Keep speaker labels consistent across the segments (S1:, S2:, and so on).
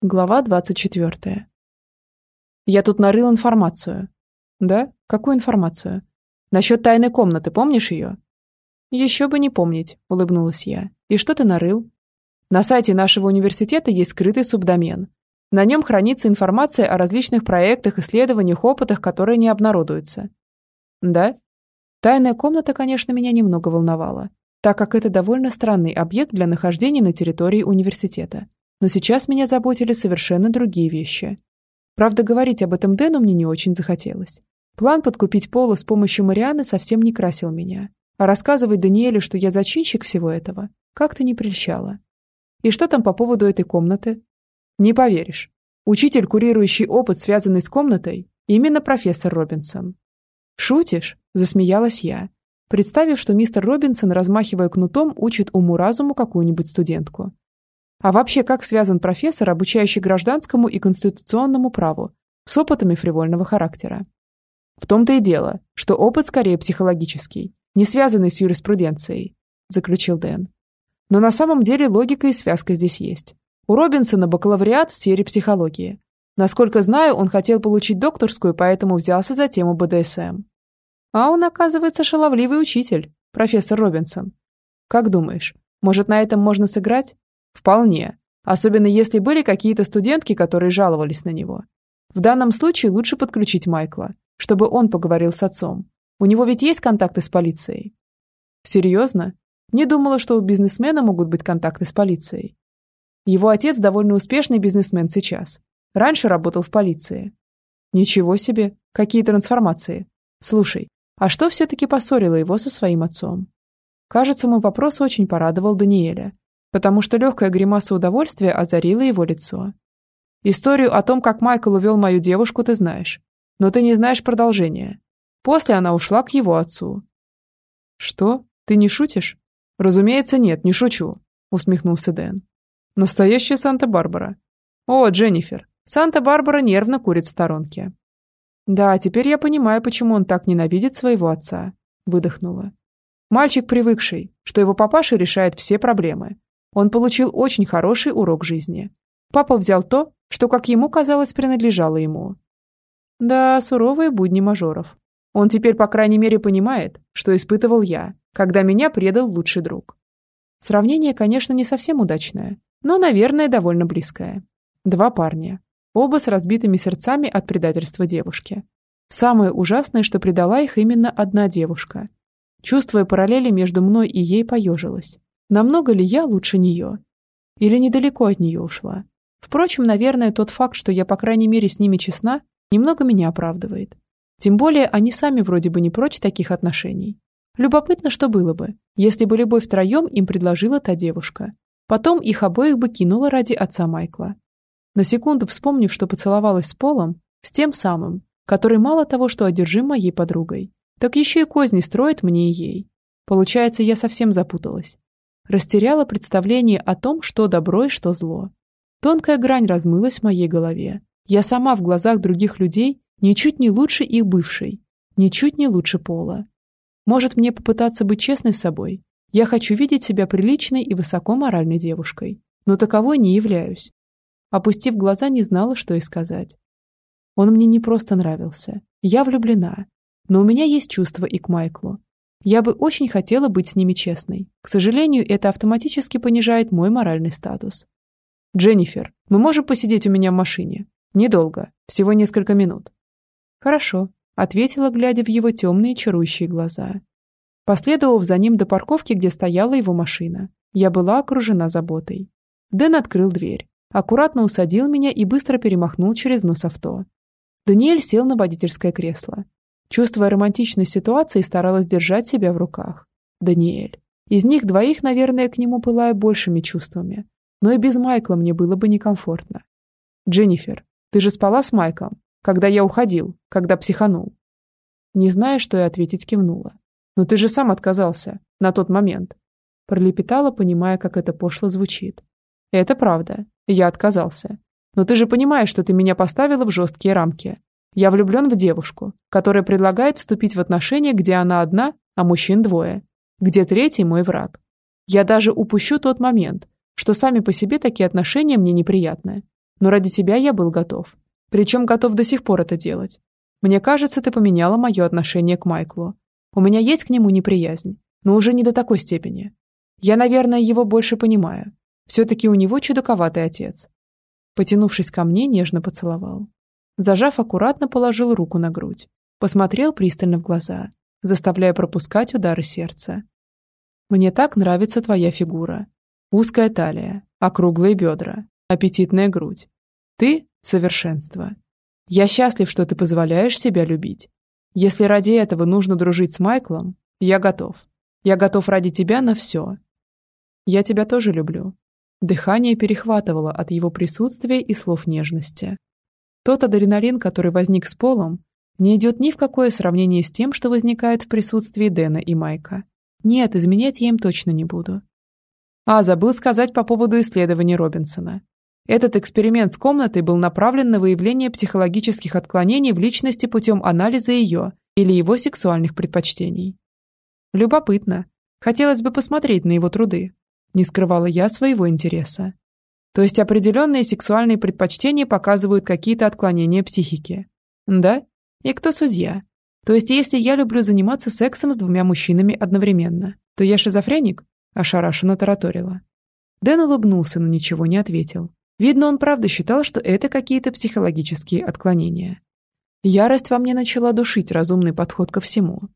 S1: Глава 24. Я тут нарыл информацию. Да? Какую информацию? Насчет тайной комнаты, помнишь ее? Еще бы не помнить, улыбнулась я. И что ты нарыл? На сайте нашего университета есть скрытый субдомен. На нем хранится информация о различных проектах, исследованиях, опытах, которые не обнародуются. Да? Тайная комната, конечно, меня немного волновала, так как это довольно странный объект для нахождения на территории университета. Но сейчас меня заботили совершенно другие вещи. Правда, говорить об этом Дэну мне не очень захотелось. План подкупить Пола с помощью Марианы совсем не красил меня. А рассказывать Даниэлю, что я зачинщик всего этого, как-то не прельщало. И что там по поводу этой комнаты? Не поверишь. Учитель, курирующий опыт, связанный с комнатой, именно профессор Робинсон. «Шутишь?» – засмеялась я, представив, что мистер Робинсон, размахивая кнутом, учит уму-разуму какую-нибудь студентку. А вообще, как связан профессор, обучающий гражданскому и конституционному праву, с опытами фривольного характера? В том-то и дело, что опыт скорее психологический, не связанный с юриспруденцией, заключил Дэн. Но на самом деле логика и связка здесь есть. У Робинсона бакалавриат в сфере психологии. Насколько знаю, он хотел получить докторскую, поэтому взялся за тему БДСМ. А он, оказывается, шаловливый учитель, профессор Робинсон. Как думаешь, может, на этом можно сыграть? Вполне. Особенно если были какие-то студентки, которые жаловались на него. В данном случае лучше подключить Майкла, чтобы он поговорил с отцом. У него ведь есть контакты с полицией. Серьезно? Не думала, что у бизнесмена могут быть контакты с полицией. Его отец довольно успешный бизнесмен сейчас. Раньше работал в полиции. Ничего себе, какие трансформации. Слушай, а что все-таки поссорило его со своим отцом? Кажется, мой вопрос очень порадовал Даниэля, потому что легкая гримаса удовольствия озарила его лицо. Историю о том, как Майкл увел мою девушку, ты знаешь. Но ты не знаешь продолжения. После она ушла к его отцу. Что? Ты не шутишь? Разумеется, нет, не шучу, усмехнулся Дэн. Настоящая Санта-Барбара. О, Дженнифер. Санта-Барбара нервно курит в сторонке. Да, теперь я понимаю, почему он так ненавидит своего отца, выдохнула. Мальчик привыкший, что его папаша решает все проблемы, он получил очень хороший урок жизни. Папа взял то, что, как ему казалось, принадлежало ему. Да, суровые будни мажоров. Он теперь, по крайней мере, понимает, что испытывал я, когда меня предал лучший друг. Сравнение, конечно, не совсем удачное, но, наверное, довольно близкое. Два парня. Оба с разбитыми сердцами от предательства девушки. Самое ужасное, что предала их именно одна девушка. Чувствуя параллели между мной и ей, поежилась. Намного ли я лучше нее? Или недалеко от нее ушла? Впрочем, наверное, тот факт, что я, по крайней мере, с ними честна, немного меня оправдывает. Тем более, они сами вроде бы не прочь таких отношений. Любопытно, что было бы, если бы любовь втроем им предложила та девушка. Потом их обоих бы кинула ради отца Майкла. На секунду вспомнив, что поцеловалась с Полом, с тем самым, который мало того, что одержим моей подругой, так еще и козни строит мне и ей. Получается, я совсем запуталась растеряла представление о том, что добро и что зло. Тонкая грань размылась в моей голове. Я сама в глазах других людей ничуть не лучше их бывшей, ничуть не лучше Пола. Может мне попытаться быть честной с собой? Я хочу видеть себя приличной и высокоморальной девушкой, но таковой не являюсь. Опустив глаза, не знала, что и сказать. Он мне не просто нравился. Я влюблена. Но у меня есть чувства и к Майклу. Я бы очень хотела быть с ними честной. К сожалению, это автоматически понижает мой моральный статус. «Дженнифер, мы можем посидеть у меня в машине? Недолго, всего несколько минут». «Хорошо», — ответила, глядя в его темные чарующие глаза. Последовав за ним до парковки, где стояла его машина, я была окружена заботой. Дэн открыл дверь, аккуратно усадил меня и быстро перемахнул через нос авто. Даниэль сел на водительское кресло, Чувствуя романтичность ситуации, старалась держать себя в руках. Даниэль. Из них двоих, наверное, к нему пылаю большими чувствами. Но и без Майкла мне было бы некомфортно. Дженнифер, ты же спала с Майком, когда я уходил, когда психанул. Не зная, что и ответить, кивнула. Но ты же сам отказался. На тот момент. Пролепетала, понимая, как это пошло звучит. Это правда. Я отказался. Но ты же понимаешь, что ты меня поставила в жесткие рамки. Я влюблен в девушку, которая предлагает вступить в отношения, где она одна, а мужчин двое, где третий мой враг. Я даже упущу тот момент, что сами по себе такие отношения мне неприятны. Но ради тебя я был готов. Причем готов до сих пор это делать. Мне кажется, ты поменяла мое отношение к Майклу. У меня есть к нему неприязнь, но уже не до такой степени. Я, наверное, его больше понимаю. Все-таки у него чудаковатый отец. Потянувшись ко мне, нежно поцеловал. Зажав, аккуратно положил руку на грудь. Посмотрел пристально в глаза, заставляя пропускать удары сердца. «Мне так нравится твоя фигура. Узкая талия, округлые бедра, аппетитная грудь. Ты — совершенство. Я счастлив, что ты позволяешь себя любить. Если ради этого нужно дружить с Майклом, я готов. Я готов ради тебя на все. Я тебя тоже люблю». Дыхание перехватывало от его присутствия и слов нежности. Тот адреналин, который возник с Полом, не идет ни в какое сравнение с тем, что возникает в присутствии Дэна и Майка. Нет, изменять я им точно не буду. А, забыл сказать по поводу исследований Робинсона. Этот эксперимент с комнатой был направлен на выявление психологических отклонений в личности путем анализа ее или его сексуальных предпочтений. Любопытно. Хотелось бы посмотреть на его труды. Не скрывала я своего интереса. То есть определенные сексуальные предпочтения показывают какие-то отклонения психики. Да? И кто судья? То есть если я люблю заниматься сексом с двумя мужчинами одновременно, то я шизофреник? Ошарашенно тараторила. Дэн улыбнулся, но ничего не ответил. Видно, он правда считал, что это какие-то психологические отклонения. Ярость во мне начала душить разумный подход ко всему.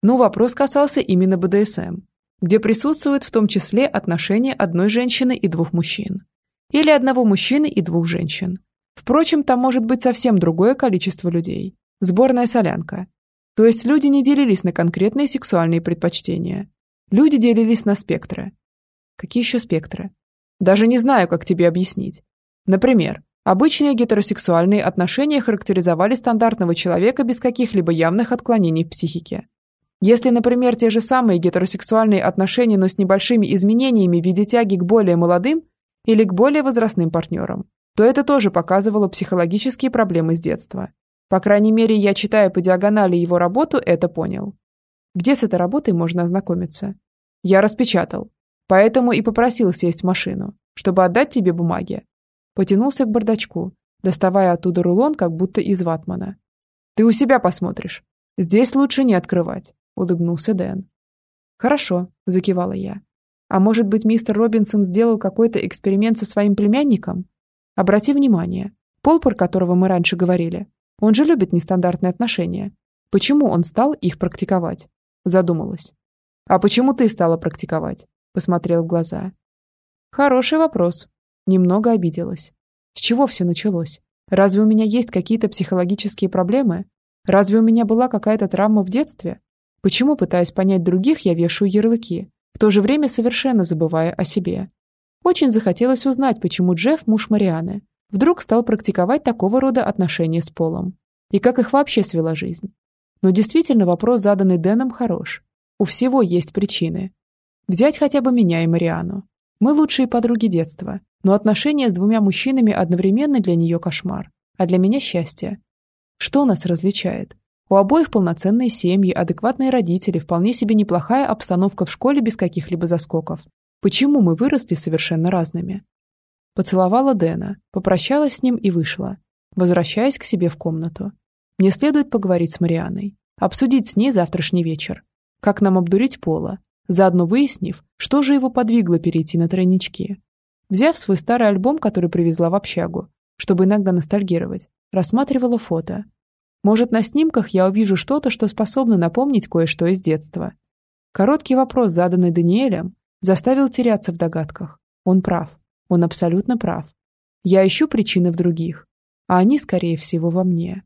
S1: Ну, вопрос касался именно БДСМ, где присутствует в том числе отношения одной женщины и двух мужчин. Или одного мужчины и двух женщин. Впрочем, там может быть совсем другое количество людей. Сборная солянка. То есть люди не делились на конкретные сексуальные предпочтения. Люди делились на спектры. Какие еще спектры? Даже не знаю, как тебе объяснить. Например, обычные гетеросексуальные отношения характеризовали стандартного человека без каких-либо явных отклонений в психике. Если, например, те же самые гетеросексуальные отношения, но с небольшими изменениями в виде тяги к более молодым, или к более возрастным партнерам, то это тоже показывало психологические проблемы с детства. По крайней мере, я, читая по диагонали его работу, это понял. Где с этой работой можно ознакомиться? Я распечатал. Поэтому и попросил сесть в машину, чтобы отдать тебе бумаги. Потянулся к бардачку, доставая оттуда рулон, как будто из ватмана. «Ты у себя посмотришь. Здесь лучше не открывать», — улыбнулся Дэн. «Хорошо», — закивала я. А может быть, мистер Робинсон сделал какой-то эксперимент со своим племянником? Обрати внимание, Пол, про которого мы раньше говорили, он же любит нестандартные отношения. Почему он стал их практиковать? Задумалась. А почему ты стала практиковать? Посмотрел в глаза. Хороший вопрос. Немного обиделась. С чего все началось? Разве у меня есть какие-то психологические проблемы? Разве у меня была какая-то травма в детстве? Почему, пытаясь понять других, я вешаю ярлыки? То же время совершенно забывая о себе. Очень захотелось узнать, почему Джефф, муж Марианы, вдруг стал практиковать такого рода отношения с Полом. И как их вообще свела жизнь. Но действительно вопрос, заданный Дэном, хорош. У всего есть причины. Взять хотя бы меня и Мариану. Мы лучшие подруги детства, но отношения с двумя мужчинами одновременно для нее кошмар, а для меня счастье. Что нас различает? У обоих полноценные семьи, адекватные родители, вполне себе неплохая обстановка в школе без каких-либо заскоков. Почему мы выросли совершенно разными? Поцеловала Дэна, попрощалась с ним и вышла, возвращаясь к себе в комнату. Мне следует поговорить с Марианой, обсудить с ней завтрашний вечер. Как нам обдурить Пола, заодно выяснив, что же его подвигло перейти на тройнички. Взяв свой старый альбом, который привезла в общагу, чтобы иногда ностальгировать, рассматривала фото, может, на снимках я увижу что-то, что способно напомнить кое-что из детства. Короткий вопрос, заданный Даниэлем, заставил теряться в догадках. Он прав. Он абсолютно прав. Я ищу причины в других, а они, скорее всего, во мне.